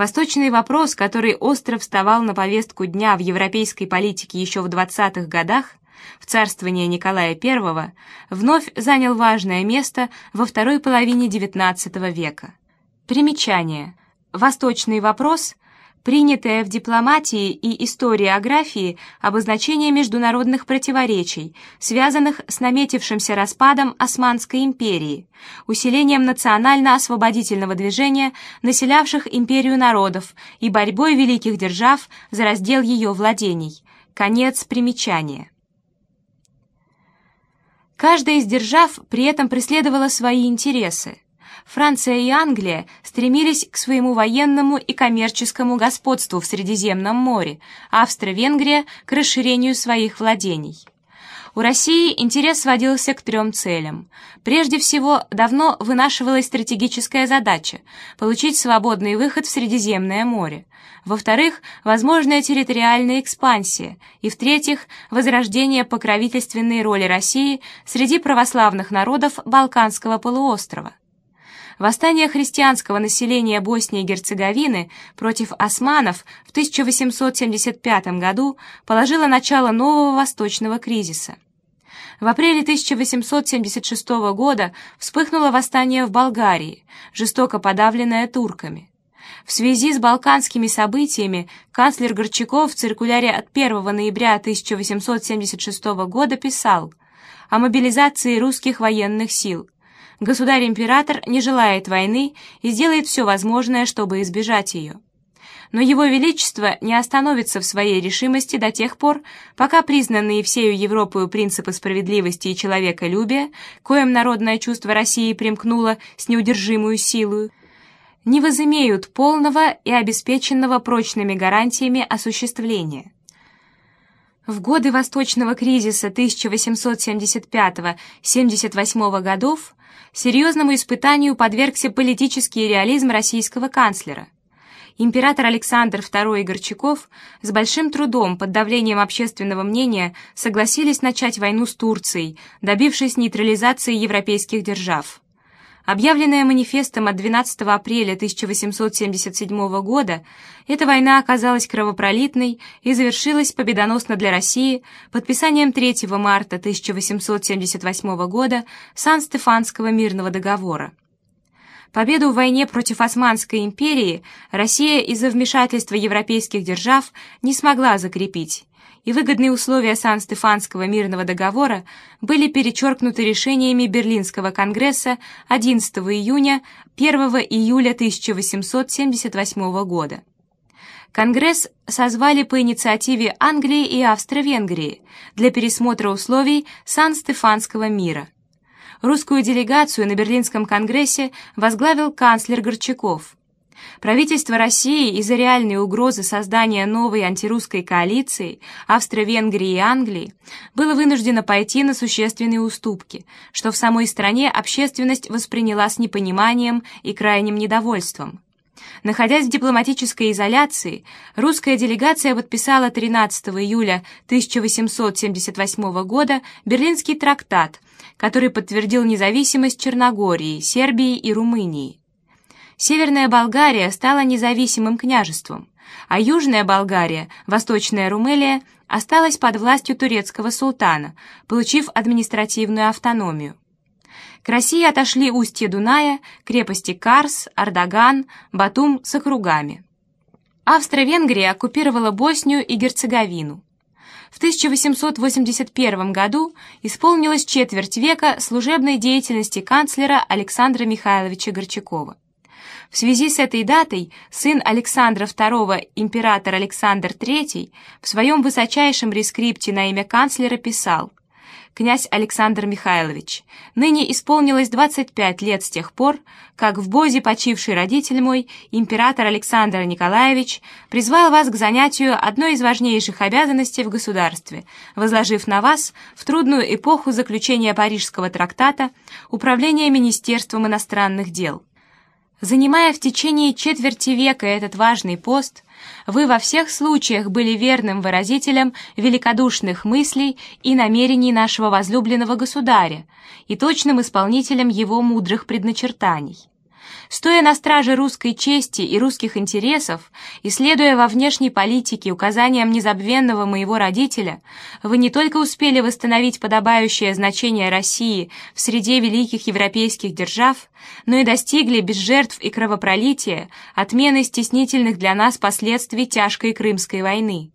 Восточный вопрос, который остро вставал на повестку дня в европейской политике еще в 20-х годах, в царствование Николая I, вновь занял важное место во второй половине XIX века. Примечание. Восточный вопрос принятое в дипломатии и историографии обозначение международных противоречий, связанных с наметившимся распадом Османской империи, усилением национально-освободительного движения, населявших империю народов, и борьбой великих держав за раздел ее владений. Конец примечания. Каждая из держав при этом преследовала свои интересы. Франция и Англия стремились к своему военному и коммерческому господству в Средиземном море, Австро-Венгрия — к расширению своих владений. У России интерес сводился к трем целям. Прежде всего, давно вынашивалась стратегическая задача – получить свободный выход в Средиземное море. Во-вторых, возможная территориальная экспансия. И в-третьих, возрождение покровительственной роли России среди православных народов Балканского полуострова. Восстание христианского населения Боснии и Герцеговины против османов в 1875 году положило начало нового восточного кризиса. В апреле 1876 года вспыхнуло восстание в Болгарии, жестоко подавленное турками. В связи с балканскими событиями канцлер Горчаков в циркуляре от 1 ноября 1876 года писал о мобилизации русских военных сил – Государь-император не желает войны и сделает все возможное, чтобы избежать ее. Но его величество не остановится в своей решимости до тех пор, пока признанные всею Европою принципы справедливости и человеколюбия, коим народное чувство России примкнуло с неудержимую силою, не возымеют полного и обеспеченного прочными гарантиями осуществления. В годы Восточного кризиса 1875-78 годов серьезному испытанию подвергся политический реализм российского канцлера. Император Александр II и Горчаков с большим трудом под давлением общественного мнения согласились начать войну с Турцией, добившись нейтрализации европейских держав. Объявленная манифестом от 12 апреля 1877 года, эта война оказалась кровопролитной и завершилась победоносно для России подписанием 3 марта 1878 года Сан-Стефанского мирного договора. Победу в войне против Османской империи Россия из-за вмешательства европейских держав не смогла закрепить, и выгодные условия Сан-Стефанского мирного договора были перечеркнуты решениями Берлинского конгресса 11 июня 1 июля 1878 года. Конгресс созвали по инициативе Англии и Австро-Венгрии для пересмотра условий Сан-Стефанского мира. Русскую делегацию на Берлинском конгрессе возглавил канцлер Горчаков – Правительство России из-за реальной угрозы создания новой антирусской коалиции Австро-Венгрии и Англии было вынуждено пойти на существенные уступки, что в самой стране общественность восприняла с непониманием и крайним недовольством. Находясь в дипломатической изоляции, русская делегация подписала 13 июля 1878 года Берлинский трактат, который подтвердил независимость Черногории, Сербии и Румынии. Северная Болгария стала независимым княжеством, а Южная Болгария, Восточная Румелия осталась под властью турецкого султана, получив административную автономию. К России отошли устья Дуная, крепости Карс, Ардаган, Батум с округами. Австро-Венгрия оккупировала Боснию и Герцеговину. В 1881 году исполнилась четверть века служебной деятельности канцлера Александра Михайловича Горчакова. В связи с этой датой сын Александра II, император Александр III, в своем высочайшем рескрипте на имя канцлера писал «Князь Александр Михайлович, ныне исполнилось 25 лет с тех пор, как в Бозе почивший родитель мой, император Александр Николаевич, призвал вас к занятию одной из важнейших обязанностей в государстве, возложив на вас в трудную эпоху заключения Парижского трактата управление Министерством иностранных дел». Занимая в течение четверти века этот важный пост, вы во всех случаях были верным выразителем великодушных мыслей и намерений нашего возлюбленного государя и точным исполнителем его мудрых предначертаний. Стоя на страже русской чести и русских интересов, и следуя во внешней политике указаниям незабвенного моего родителя, вы не только успели восстановить подобающее значение России в среде великих европейских держав, но и достигли без жертв и кровопролития отмены стеснительных для нас последствий тяжкой Крымской войны.